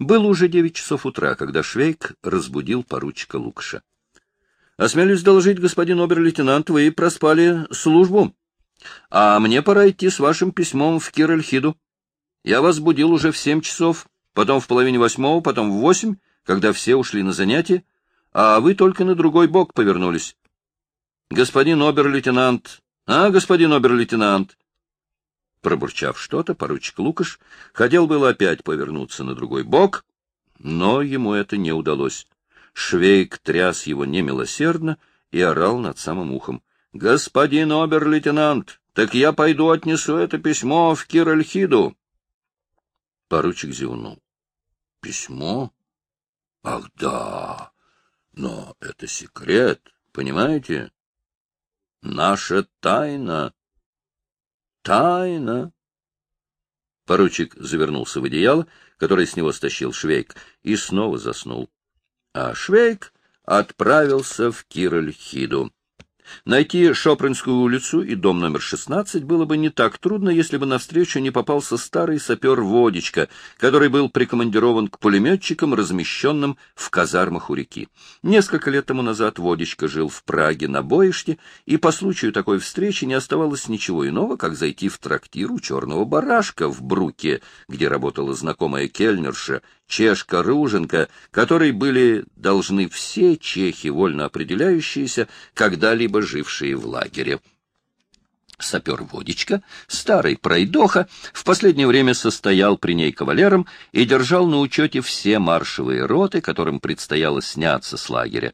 Было уже девять часов утра, когда Швейк разбудил поручика Лукаша. — Осмелюсь доложить, господин обер-лейтенант, вы проспали службу. А мне пора идти с вашим письмом в Киральхиду. Я вас будил уже в семь часов, потом в половине восьмого, потом в восемь, когда все ушли на занятия, а вы только на другой бок повернулись. Господин обер-лейтенант, а, господин обер-лейтенант, Пробурчав что-то, поручик Лукаш хотел было опять повернуться на другой бок, но ему это не удалось. Швейк тряс его немилосердно и орал над самым ухом. — Господин обер-лейтенант, так я пойду отнесу это письмо в Киральхиду. Поручик зевнул. — Письмо? Ах, да. Но это секрет, понимаете? Наша тайна. Тайна. Поручик завернулся в одеяло, которое с него стащил Швейк, и снова заснул. А Швейк отправился в Киральхиду. Найти Шопринскую улицу и дом номер 16 было бы не так трудно, если бы навстречу не попался старый сапер Водичка, который был прикомандирован к пулеметчикам, размещенным в казармах у реки. Несколько лет тому назад Водичка жил в Праге на боиште, и по случаю такой встречи не оставалось ничего иного, как зайти в трактир у черного барашка в Бруке, где работала знакомая кельнерша чешка Руженко, которой были должны все чехи, вольно определяющиеся, когда-либо жившие в лагере. Сапер Водичка, старый пройдоха, в последнее время состоял при ней кавалером и держал на учете все маршевые роты, которым предстояло сняться с лагеря.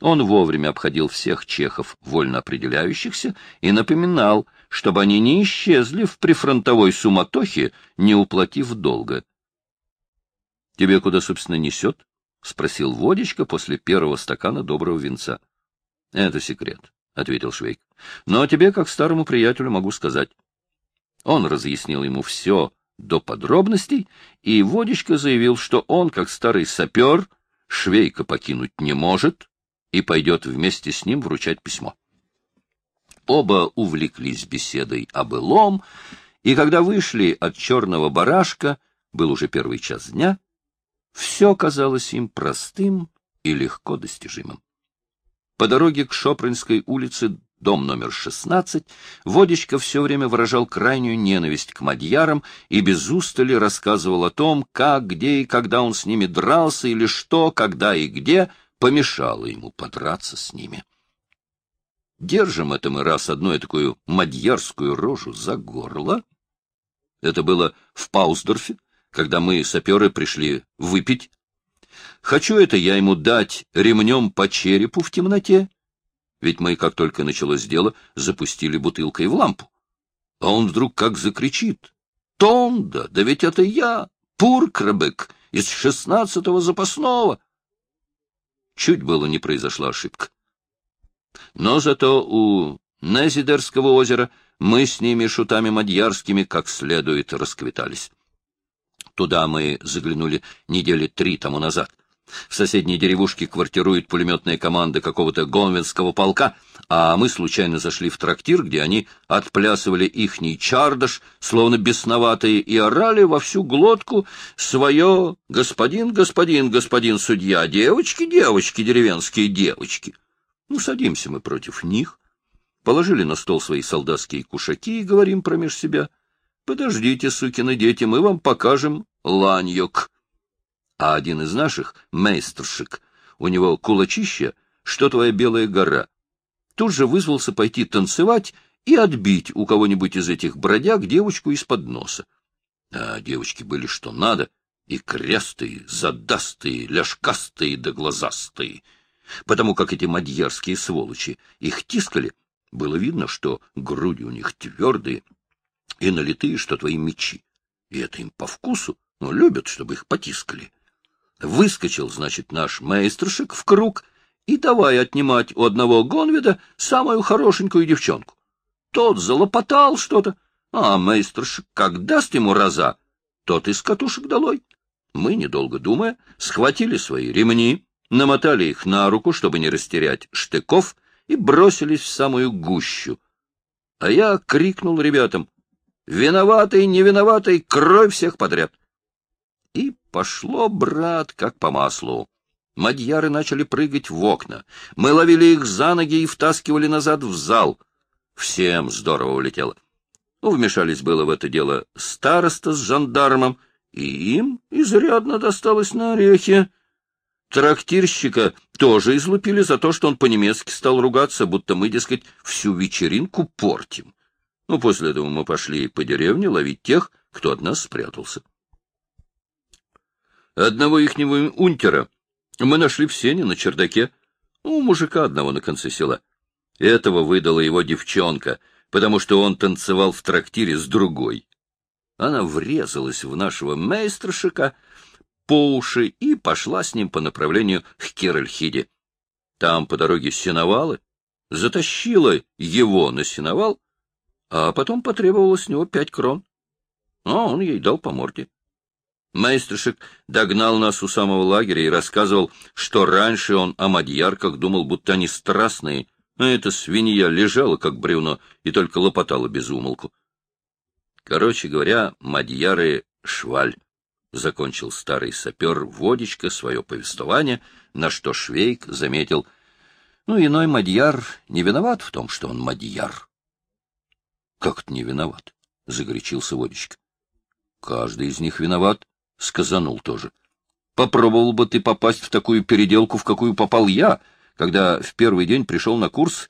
Он вовремя обходил всех чехов, вольно определяющихся, и напоминал, чтобы они не исчезли в прифронтовой суматохе, не уплатив долга. — Тебе куда, собственно, несет? — спросил Водичка после первого стакана доброго винца. — Это секрет, — ответил Швейк. — Но тебе, как старому приятелю, могу сказать. Он разъяснил ему все до подробностей, и Водичка заявил, что он, как старый сапер, Швейка покинуть не может и пойдет вместе с ним вручать письмо. Оба увлеклись беседой о былом, и когда вышли от черного барашка, был уже первый час дня, все казалось им простым и легко достижимым. По дороге к Шопринской улице, дом номер 16, Водичка все время выражал крайнюю ненависть к мадьярам и без устали рассказывал о том, как, где и когда он с ними дрался, или что, когда и где помешало ему подраться с ними. Держим это мы раз одну такую мадьярскую рожу за горло. Это было в Паусдорфе, когда мы, саперы, пришли выпить. Хочу это я ему дать ремнем по черепу в темноте, ведь мы, как только началось дело, запустили бутылкой в лампу. А он вдруг как закричит. «Тонда! Да ведь это я, Пуркрабек, из шестнадцатого запасного!» Чуть было не произошла ошибка. Но зато у Незидерского озера мы с ними, шутами мадьярскими, как следует расквитались. Туда мы заглянули недели три тому назад. В соседней деревушке квартирует пулеметная команда какого-то гонвинского полка, а мы случайно зашли в трактир, где они отплясывали ихний чардаш, словно бесноватые, и орали во всю глотку свое «Господин, господин, господин судья, девочки, девочки, деревенские девочки». Ну, садимся мы против них, положили на стол свои солдатские кушаки и говорим промеж себя — Подождите, сукины дети, мы вам покажем ланьок. А один из наших, мейстершик, у него кулачище, что твоя белая гора, тут же вызвался пойти танцевать и отбить у кого-нибудь из этих бродяг девочку из-под носа. А девочки были что надо, и крястые, задастые, ляжкастые да глазастые. Потому как эти мадьярские сволочи их тискали, было видно, что груди у них твердые, и налитые, что твои мечи. И это им по вкусу, но любят, чтобы их потискали. Выскочил, значит, наш мейстершик в круг и давай отнимать у одного гонвида самую хорошенькую девчонку. Тот залопотал что-то, а мейстершик как даст ему раза, тот из катушек долой. Мы, недолго думая, схватили свои ремни, намотали их на руку, чтобы не растерять штыков, и бросились в самую гущу. А я крикнул ребятам, Виноватый, не виноватый, кровь всех подряд. И пошло, брат, как по маслу. Мадьяры начали прыгать в окна. Мы ловили их за ноги и втаскивали назад в зал. Всем здорово улетело. Ну, вмешались было в это дело староста с жандармом, и им изрядно досталось на орехи. Трактирщика тоже излупили за то, что он по-немецки стал ругаться, будто мы, дескать, всю вечеринку портим. Ну, после этого мы пошли по деревне ловить тех, кто от нас спрятался. Одного ихнего унтера мы нашли в сене на чердаке, у мужика одного на конце села. Этого выдала его девчонка, потому что он танцевал в трактире с другой. Она врезалась в нашего мейстершика по уши и пошла с ним по направлению к Киральхиде. Там по дороге сеновалы, затащила его на сеновал, а потом потребовала с него пять крон. А он ей дал по морде. Мейстершик догнал нас у самого лагеря и рассказывал, что раньше он о мадьярках думал, будто они страстные, а эта свинья лежала, как бревно, и только лопотала без умолку. Короче говоря, мадьяры — шваль, — закончил старый сапер Водичка свое повествование, на что Швейк заметил, ну, иной мадьяр не виноват в том, что он мадьяр. — Как это не виноват? — загорячился Водичка. — Каждый из них виноват, — сказанул тоже. — Попробовал бы ты попасть в такую переделку, в какую попал я, когда в первый день пришел на курс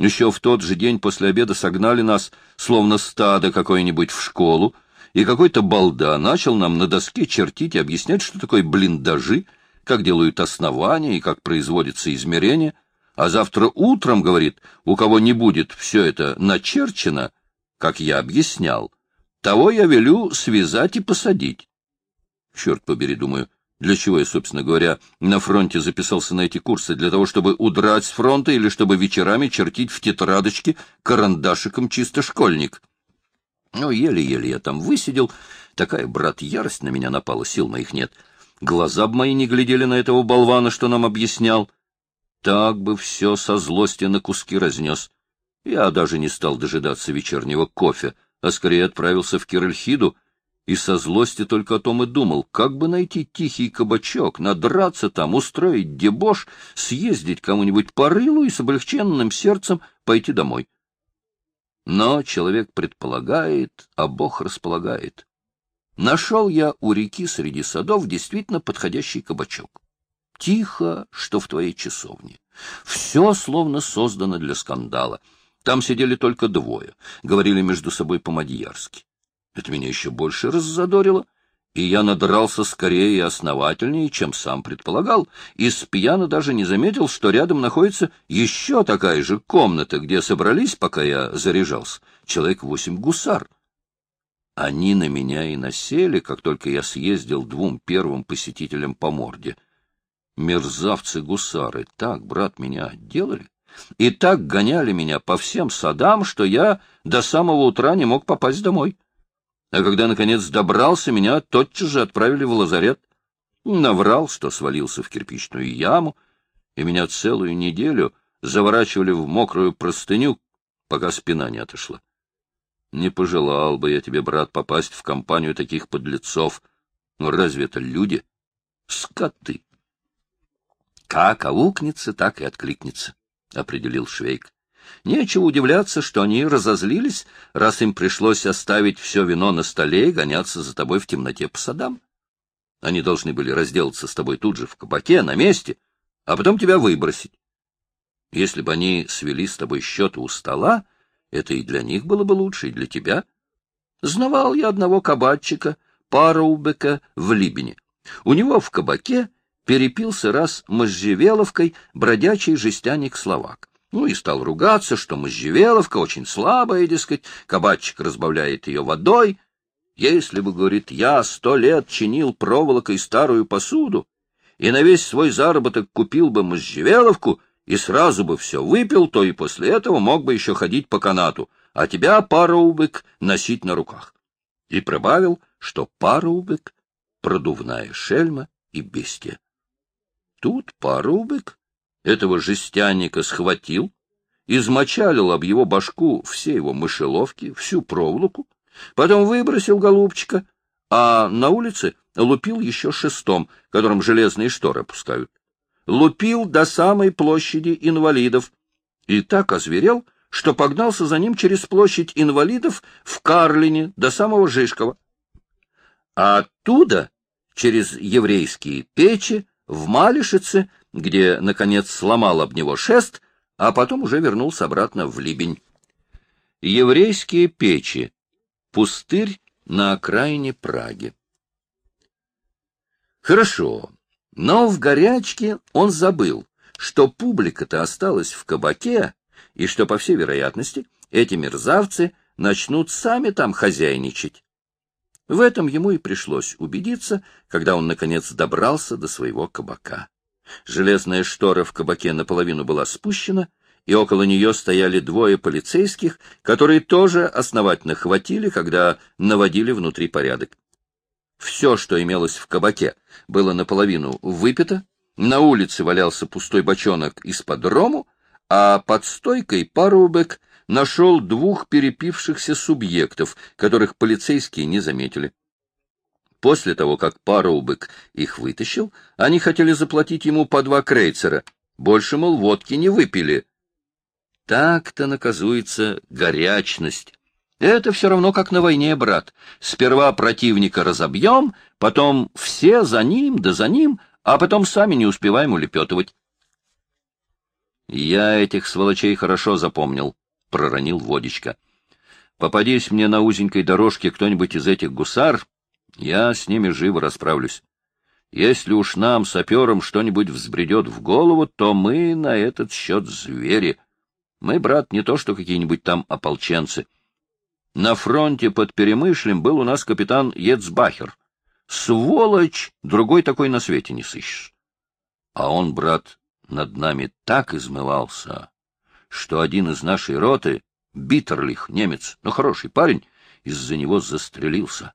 еще в тот же день после обеда согнали нас, словно стадо какое-нибудь, в школу, и какой-то балда начал нам на доске чертить и объяснять, что такое блиндажи, как делают основания и как производится измерение, а завтра утром, говорит, у кого не будет все это начерчено, как я объяснял, того я велю связать и посадить. Черт побери, думаю, для чего я, собственно говоря, на фронте записался на эти курсы? Для того, чтобы удрать с фронта или чтобы вечерами чертить в тетрадочке карандашиком чисто школьник? Ну, еле-еле я там высидел. Такая, брат, ярость на меня напала, сил моих нет. Глаза б мои не глядели на этого болвана, что нам объяснял. Так бы все со злости на куски разнес. Я даже не стал дожидаться вечернего кофе, а скорее отправился в Киральхиду, и со злости только о том и думал, как бы найти тихий кабачок, надраться там, устроить дебош, съездить кому-нибудь по рылу и с облегченным сердцем пойти домой. Но человек предполагает, а Бог располагает. Нашел я у реки среди садов действительно подходящий кабачок. Тихо, что в твоей часовне. Все словно создано для скандала. Там сидели только двое, говорили между собой по-мадьярски. Это меня еще больше раззадорило, и я надрался скорее и основательнее, чем сам предполагал, и с пьяна даже не заметил, что рядом находится еще такая же комната, где собрались, пока я заряжался, человек восемь гусар. Они на меня и насели, как только я съездил двум первым посетителям по морде. Мерзавцы-гусары так, брат, меня отделали и так гоняли меня по всем садам, что я до самого утра не мог попасть домой. А когда, наконец, добрался, меня тотчас же отправили в лазарет. Наврал, что свалился в кирпичную яму, и меня целую неделю заворачивали в мокрую простыню, пока спина не отошла. Не пожелал бы я тебе, брат, попасть в компанию таких подлецов. Но разве это люди? Скоты. Как аукнется, так и откликнется, — определил Швейк. Нечего удивляться, что они разозлились, раз им пришлось оставить все вино на столе и гоняться за тобой в темноте по садам. Они должны были разделаться с тобой тут же в кабаке, на месте, а потом тебя выбросить. Если бы они свели с тобой счеты у стола, это и для них было бы лучше, и для тебя. Знавал я одного кабачика, Параубека, в Либене. У него в кабаке перепился раз можжевеловкой бродячий жестяник-словак. Ну и стал ругаться, что можжевеловка очень слабая, дескать, кабачик разбавляет ее водой. Если бы, говорит, я сто лет чинил проволокой старую посуду и на весь свой заработок купил бы можжевеловку и сразу бы все выпил, то и после этого мог бы еще ходить по канату, а тебя, пароубык, носить на руках. И прибавил, что пароубык — продувная шельма и бестия. Тут пароубык этого жестянника схватил, измочалил об его башку все его мышеловки, всю проволоку, потом выбросил голубчика, а на улице лупил еще шестом, которым железные шторы опускают. Лупил до самой площади инвалидов. И так озверел, что погнался за ним через площадь инвалидов в Карлине до самого Жишкова. А оттуда, через еврейские печи, в Малишице, где, наконец, сломал об него шест, а потом уже вернулся обратно в Либень. Еврейские печи. Пустырь на окраине Праги. Хорошо, но в горячке он забыл, что публика-то осталась в кабаке, и что, по всей вероятности, эти мерзавцы начнут сами там хозяйничать. В этом ему и пришлось убедиться, когда он, наконец, добрался до своего кабака. Железная штора в кабаке наполовину была спущена, и около нее стояли двое полицейских, которые тоже основательно хватили, когда наводили внутри порядок. Все, что имелось в кабаке, было наполовину выпито, на улице валялся пустой бочонок из-под рому, а под стойкой Парубек нашел двух перепившихся субъектов, которых полицейские не заметили. После того, как Парубек их вытащил, они хотели заплатить ему по два крейцера. Больше, мол, водки не выпили. Так-то наказуется горячность. Это все равно как на войне, брат. Сперва противника разобьем, потом все за ним да за ним, а потом сами не успеваем улепетывать. Я этих сволочей хорошо запомнил, — проронил водичка. Попадись мне на узенькой дорожке кто-нибудь из этих гусар, я с ними живо расправлюсь. Если уж нам, саперам, что-нибудь взбредет в голову, то мы на этот счет звери. Мы, брат, не то что какие-нибудь там ополченцы. На фронте под Перемышлем был у нас капитан Ецбахер. Сволочь! Другой такой на свете не сыщешь. А он, брат, над нами так измывался, что один из нашей роты, Биттерлих, немец, но хороший парень, из-за него застрелился.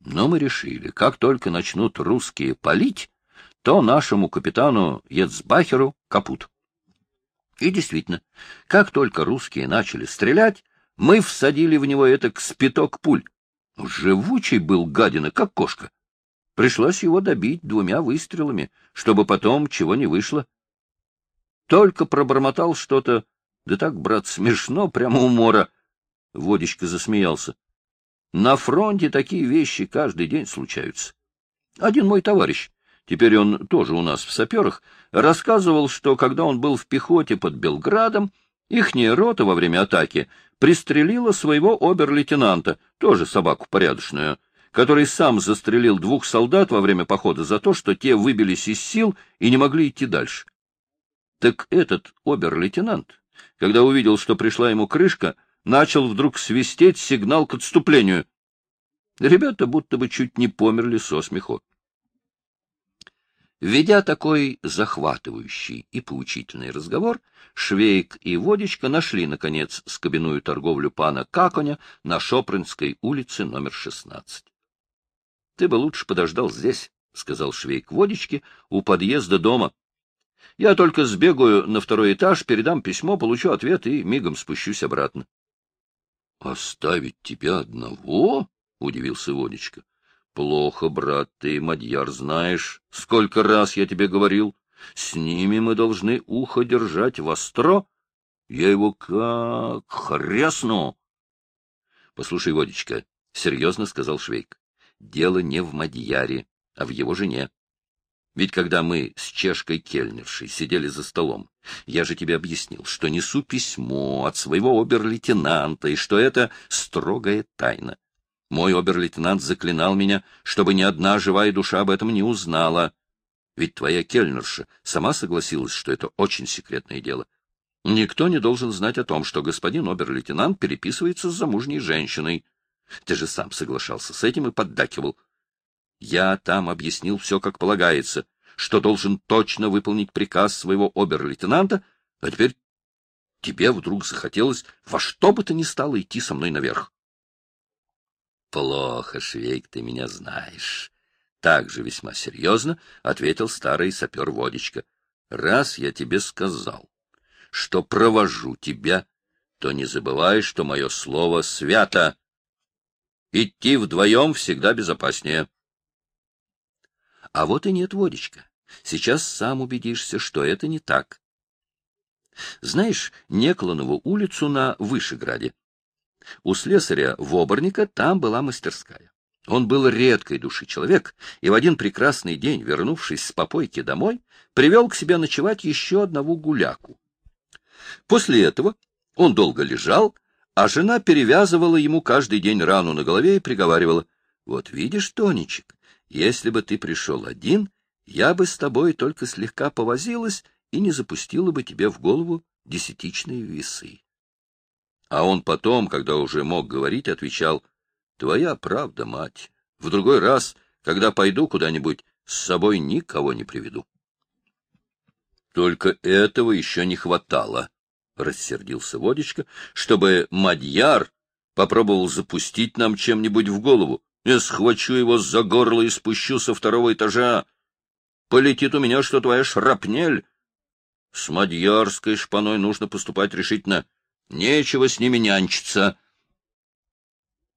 Но мы решили, как только начнут русские палить, то нашему капитану Ецбахеру капут. И действительно, как только русские начали стрелять, мы всадили в него это спиток пуль. Живучий был гадина, как кошка. Пришлось его добить двумя выстрелами, чтобы потом чего не вышло. Только пробормотал что-то, да так, брат, смешно, прямо умора. Водичка засмеялся. На фронте такие вещи каждый день случаются. Один мой товарищ, теперь он тоже у нас в саперах, рассказывал, что когда он был в пехоте под Белградом, ихняя рота во время атаки пристрелила своего обер-лейтенанта, тоже собаку порядочную, который сам застрелил двух солдат во время похода за то, что те выбились из сил и не могли идти дальше. Так этот обер-лейтенант, когда увидел, что пришла ему крышка, начал вдруг свистеть сигнал к отступлению. Ребята будто бы чуть не померли со смеху. Ведя такой захватывающий и поучительный разговор, Швейк и Водичка нашли, наконец, скобяную торговлю пана Каконя на Шопринской улице номер 16. — Ты бы лучше подождал здесь, — сказал Швейк Водичке, — у подъезда дома. Я только сбегаю на второй этаж, передам письмо, получу ответ и мигом спущусь обратно. — Оставить тебя одного? — удивился Водечка. — Плохо, брат, ты, Мадьяр, знаешь, сколько раз я тебе говорил. С ними мы должны ухо держать востро. Я его как хрясну. — Послушай, Водечка, — серьезно сказал Швейк, — дело не в Мадьяре, а в его жене. Ведь когда мы с чешкой кельнершей сидели за столом, я же тебе объяснил, что несу письмо от своего обер-лейтенанта, и что это строгая тайна. Мой обер-лейтенант заклинал меня, чтобы ни одна живая душа об этом не узнала. Ведь твоя кельнерша сама согласилась, что это очень секретное дело. Никто не должен знать о том, что господин обер-лейтенант переписывается с замужней женщиной. Ты же сам соглашался с этим и поддакивал. Я там объяснил все, как полагается, что должен точно выполнить приказ своего обер-лейтенанта, а теперь тебе вдруг захотелось во что бы то ни стало идти со мной наверх. — Плохо, Швейк, ты меня знаешь. Так же весьма серьезно ответил старый сапер Водичка. — Раз я тебе сказал, что провожу тебя, то не забывай, что мое слово свято. Идти вдвоем всегда безопаснее. А вот и нет, Водечка. Сейчас сам убедишься, что это не так. Знаешь Некланову улицу на Вышеграде? У слесаря Воборника там была мастерская. Он был редкой души человек, и в один прекрасный день, вернувшись с попойки домой, привел к себе ночевать еще одного гуляку. После этого он долго лежал, а жена перевязывала ему каждый день рану на голове и приговаривала, «Вот видишь, Тонечек, если бы ты пришел один, я бы с тобой только слегка повозилась и не запустила бы тебе в голову десятичные весы». А он потом, когда уже мог говорить, отвечал, «Твоя правда, мать. В другой раз, когда пойду куда-нибудь, с собой никого не приведу». Только этого еще не хватало, — рассердился Водичка, — чтобы Мадьяр попробовал запустить нам чем-нибудь в голову. Я схвачу его за горло и спущу со второго этажа. Полетит у меня, что твоя шрапнель. С Мадьярской шпаной нужно поступать решительно. Нечего с ними нянчиться.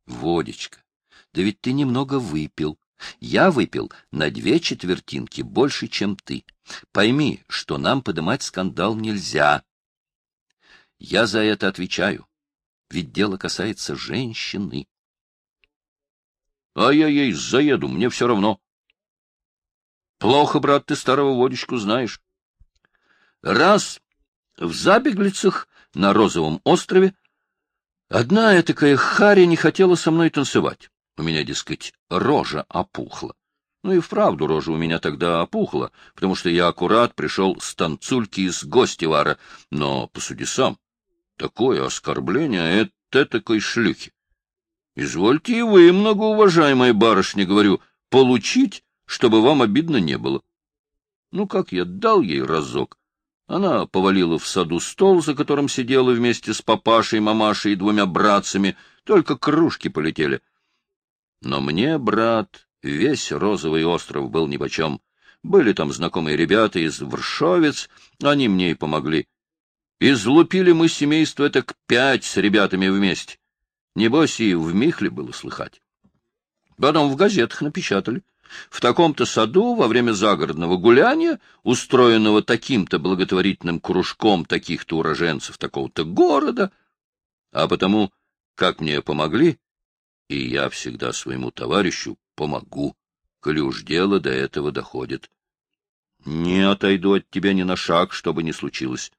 Водичка, да ведь ты немного выпил. Я выпил на две четвертинки больше, чем ты. Пойми, что нам поднимать скандал нельзя. Я за это отвечаю, ведь дело касается женщины. А я ей заеду, мне все равно. Плохо, брат, ты старого водичку знаешь. Раз в Забеглицах на Розовом острове одна этакая Харя не хотела со мной танцевать. У меня, дескать, рожа опухла. Ну и вправду рожа у меня тогда опухла, потому что я аккурат пришел с танцульки из Гостевара. Но, посуди сам, такое оскорбление это такой шлюхи. Извольте и вы, многоуважаемая барышня, говорю, получить, чтобы вам обидно не было. Ну, как я дал ей разок. Она повалила в саду стол, за которым сидела вместе с папашей, мамашей и двумя братцами, только кружки полетели. Но мне, брат, весь розовый остров был нипочем. Были там знакомые ребята из Вршовец, они мне и помогли. Излупили мы семейство это к пять с ребятами вместе. Небось, и в Михле было слыхать. Потом в газетах напечатали. В таком-то саду во время загородного гуляния, устроенного таким-то благотворительным кружком таких-то уроженцев такого-то города, а потому, как мне помогли, и я всегда своему товарищу помогу, коли уж дело до этого доходит. Не отойду от тебя ни на шаг, что бы ни случилось.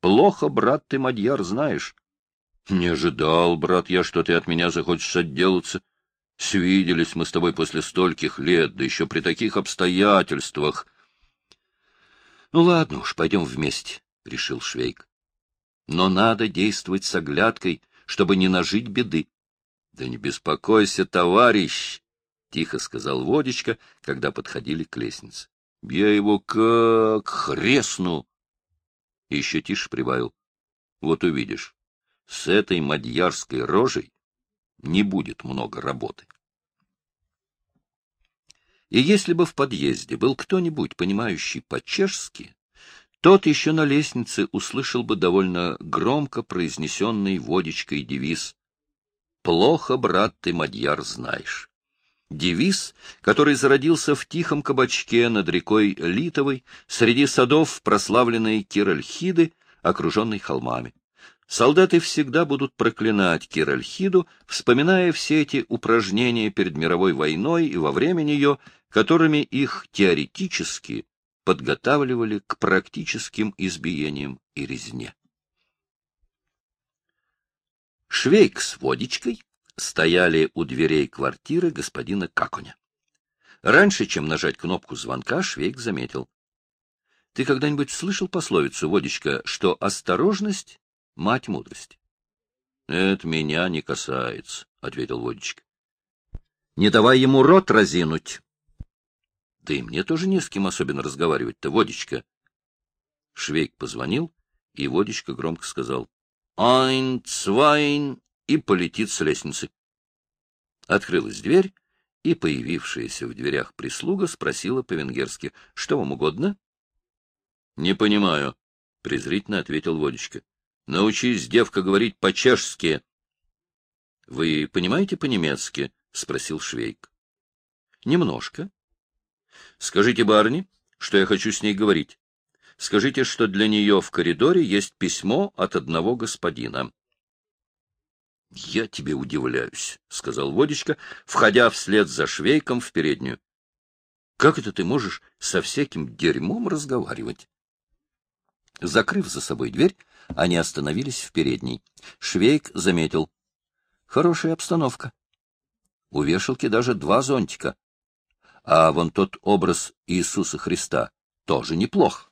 Плохо, брат, ты, Мадьяр, знаешь. Не ожидал, брат, я, что ты от меня захочешь отделаться. Свиделись мы с тобой после стольких лет, да еще при таких обстоятельствах. — Ну, ладно уж, пойдем вместе, — решил Швейк. — Но надо действовать с оглядкой, чтобы не нажить беды. — Да не беспокойся, товарищ, — тихо сказал Водичка, когда подходили к лестнице. — Я его как хресну! И еще тише прибавил. — Вот увидишь с этой мадьярской рожей не будет много работы. И если бы в подъезде был кто-нибудь, понимающий по-чешски, тот еще на лестнице услышал бы довольно громко произнесенный водичкой девиз «Плохо, брат, ты, мадьяр, знаешь». Девиз, который зародился в тихом кабачке над рекой Литовой, среди садов прославленной Киральхиды, окруженной холмами. Солдаты всегда будут проклинать Киральхиду, вспоминая все эти упражнения перед мировой войной и во время нее, которыми их теоретически подготавливали к практическим избиениям и резне. Швейк с водичкой стояли у дверей квартиры господина Каконя. Раньше, чем нажать кнопку звонка, Швейк заметил. — Ты когда-нибудь слышал пословицу, Водичка, что осторожность мать мудрости. — Это меня не касается, — ответил Водичка. — Не давай ему рот разинуть. — Да и мне тоже не с кем особенно разговаривать-то, Водичка. Швейк позвонил, и Водичка громко сказал «Айн, цвайн» и полетит с лестницы. Открылась дверь, и появившаяся в дверях прислуга спросила по-венгерски «Что вам угодно?» «Не понимаю», — презрительно ответил Водичка. Научись, девка, говорить по-чешски. Вы понимаете по-немецки? — спросил Швейк. — Немножко. — Скажите барни, что я хочу с ней говорить. Скажите, что для нее в коридоре есть письмо от одного господина. — Я тебе удивляюсь, — сказал Водичка, входя вслед за Швейком в переднюю. — Как это ты можешь со всяким дерьмом разговаривать? Закрыв за собой дверь, они остановились в передней. Швейк заметил. Хорошая обстановка. У вешалки даже два зонтика. А вон тот образ Иисуса Христа тоже неплох.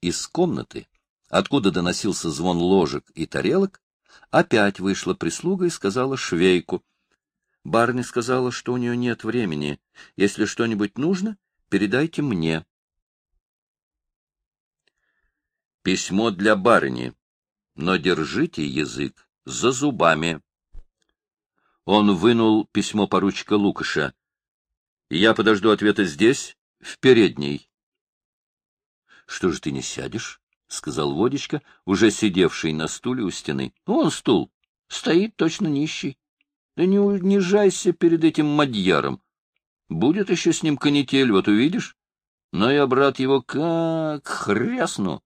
Из комнаты, откуда доносился звон ложек и тарелок, опять вышла прислуга и сказала швейку. Барни сказала, что у нее нет времени. Если что-нибудь нужно, передайте мне. Письмо для барыни но держите язык за зубами. Он вынул письмо поручика Лукаша. Я подожду ответа здесь, в передней. — Что же ты не сядешь? — сказал Водичка, уже сидевший на стуле у стены. — Вон стул. Стоит точно нищий. Да не унижайся перед этим мадьяром. Будет еще с ним канитель, вот увидишь. Но я, брат, его как хрясну.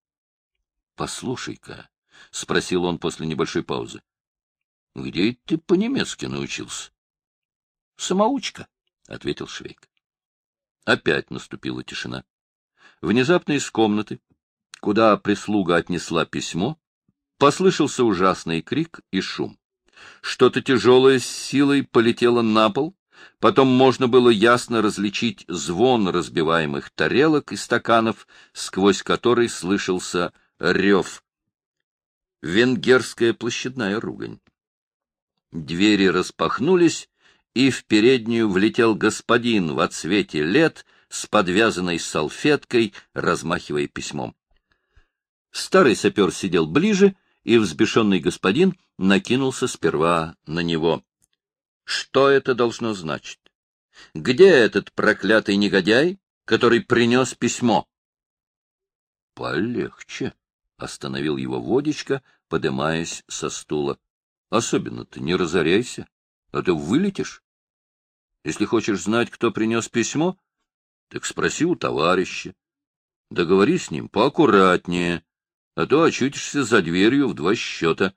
Послушай-ка, — спросил он после небольшой паузы. — Где ты по-немецки научился? — Самоучка, — ответил Швейк. Опять наступила тишина. Внезапно из комнаты, куда прислуга отнесла письмо, послышался ужасный крик и шум. Что-то тяжелое с силой полетело на пол, потом можно было ясно различить звон разбиваемых тарелок и стаканов, сквозь который слышался рев венгерская площадная ругань. Двери распахнулись, и в переднюю влетел господин в отсвете лет с подвязанной салфеткой, размахивая письмом. Старый сапер сидел ближе, и взбешенный господин накинулся сперва на него. Что это должно значить? Где этот проклятый негодяй, который принес письмо? — Полегче, Остановил его водичка, подымаясь со стула. — Особенно-то не разоряйся, а то вылетишь. Если хочешь знать, кто принес письмо, так спроси у товарища. Договори с ним поаккуратнее, а то очутишься за дверью в два счета.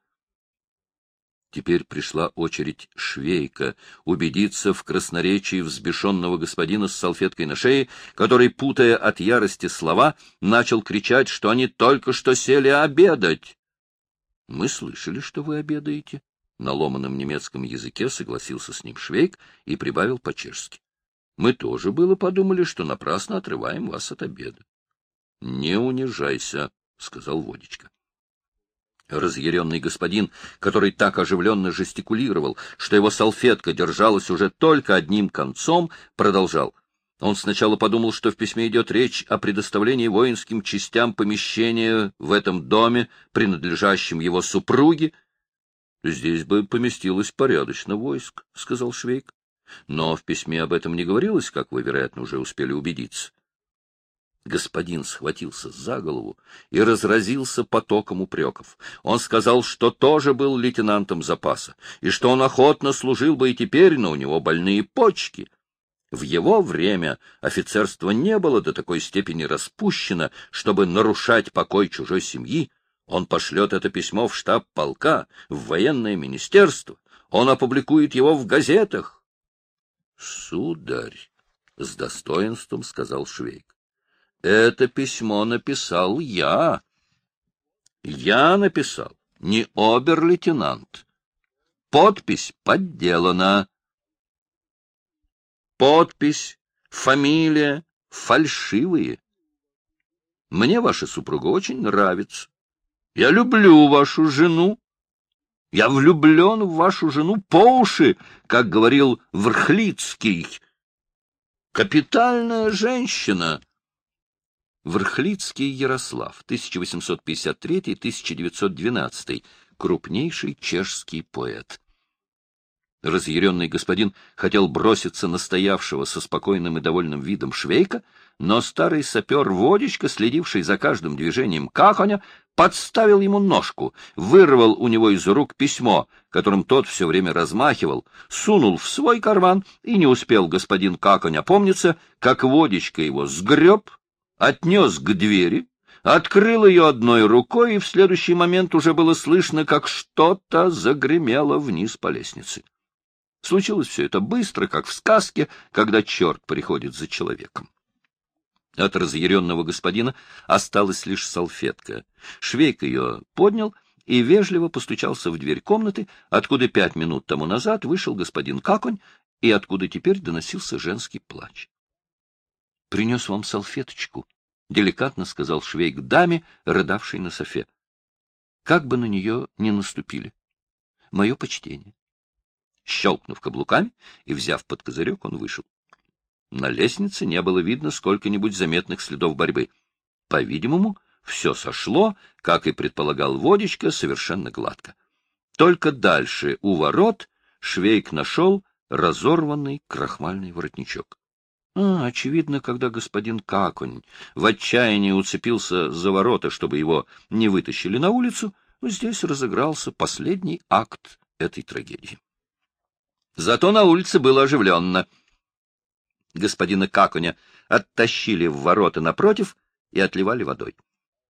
Теперь пришла очередь Швейка убедиться в красноречии взбешенного господина с салфеткой на шее, который, путая от ярости слова, начал кричать, что они только что сели обедать. — Мы слышали, что вы обедаете. На ломаном немецком языке согласился с ним Швейк и прибавил по-чешски. — Мы тоже было подумали, что напрасно отрываем вас от обеда. — Не унижайся, — сказал Водичка. Разъяренный господин, который так оживленно жестикулировал, что его салфетка держалась уже только одним концом, продолжал. Он сначала подумал, что в письме идет речь о предоставлении воинским частям помещения в этом доме, принадлежащем его супруге. — Здесь бы поместилось порядочно войск, — сказал Швейк. — Но в письме об этом не говорилось, как вы, вероятно, уже успели убедиться. Господин схватился за голову и разразился потоком упреков. Он сказал, что тоже был лейтенантом запаса, и что он охотно служил бы и теперь, но у него больные почки. В его время офицерство не было до такой степени распущено, чтобы нарушать покой чужой семьи. Он пошлет это письмо в штаб полка, в военное министерство. Он опубликует его в газетах. — Сударь, — с достоинством сказал Швейк, это письмо написал я. Я написал, не обер-лейтенант. Подпись подделана. Подпись, фамилия фальшивые. Мне ваша супруга очень нравится. Я люблю вашу жену. Я влюблен в вашу жену по уши, как говорил Врхлицкий. Капитальная женщина. Врхлицкий Ярослав, 1853-1912, крупнейший чешский поэт. Разъяренный господин хотел броситься на стоявшего со спокойным и довольным видом швейка, но старый сапер Водичка, следивший за каждым движением Кахоня, подставил ему ножку, вырвал у него из рук письмо, которым тот все время размахивал, сунул в свой карман, и не успел господин Каконь опомниться, как водичка его сгреб, отнес к двери, открыл ее одной рукой, и в следующий момент уже было слышно, как что-то загремело вниз по лестнице. Случилось все это быстро, как в сказке, когда черт приходит за человеком. От разъяренного господина осталась лишь салфетка. Швейк ее поднял и вежливо постучался в дверь комнаты, откуда пять минут тому назад вышел господин Каконь и откуда теперь доносился женский плач. — Принес вам салфеточку, — деликатно сказал Швейк даме, рыдавшей на софе. — Как бы на нее не наступили. Мое почтение. Щелкнув каблуками и взяв под козырек, он вышел. На лестнице не было видно сколько-нибудь заметных следов борьбы. По-видимому, все сошло, как и предполагал Водичка, совершенно гладко. Только дальше, у ворот, Швейк нашел разорванный крахмальный воротничок. А, очевидно, когда господин Каконь в отчаянии уцепился за ворота, чтобы его не вытащили на улицу, здесь разыгрался последний акт этой трагедии. Зато на улице было оживленно — господина Каконя оттащили в ворота напротив и отливали водой.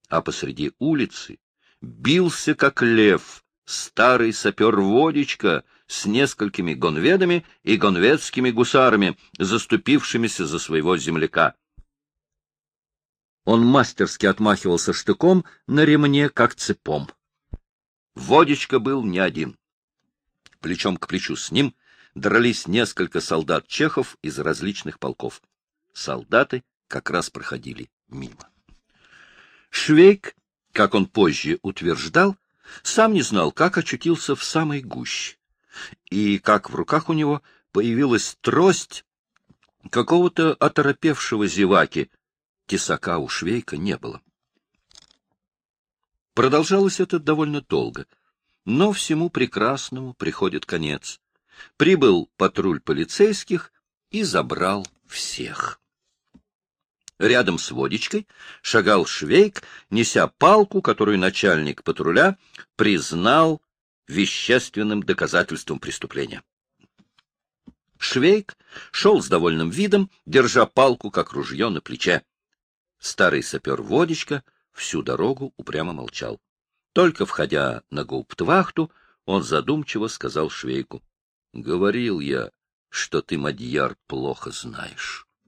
А посреди улицы бился, как лев, старый сапер Водичка с несколькими гонведами и гонведскими гусарами, заступившимися за своего земляка. Он мастерски отмахивался штыком на ремне, как цепом. Водичка был не один. Плечом к плечу с ним дрались несколько солдат чехов из различных полков. Солдаты как раз проходили мимо. Швейк, как он позже утверждал, сам не знал, как очутился в самой гуще, и как в руках у него появилась трость какого-то оторопевшего зеваки. Тесака у Швейка не было. Продолжалось это довольно долго, но всему прекрасному приходит конец. Прибыл патруль полицейских и забрал всех. Рядом с водичкой шагал Швейк, неся палку, которую начальник патруля признал вещественным доказательством преступления. Швейк шел с довольным видом, держа палку, как ружье на плече. Старый сапер Водичка всю дорогу упрямо молчал. Только входя на гауптвахту, он задумчиво сказал Швейку. Говорил я, что ты, Мадьяр, плохо знаешь.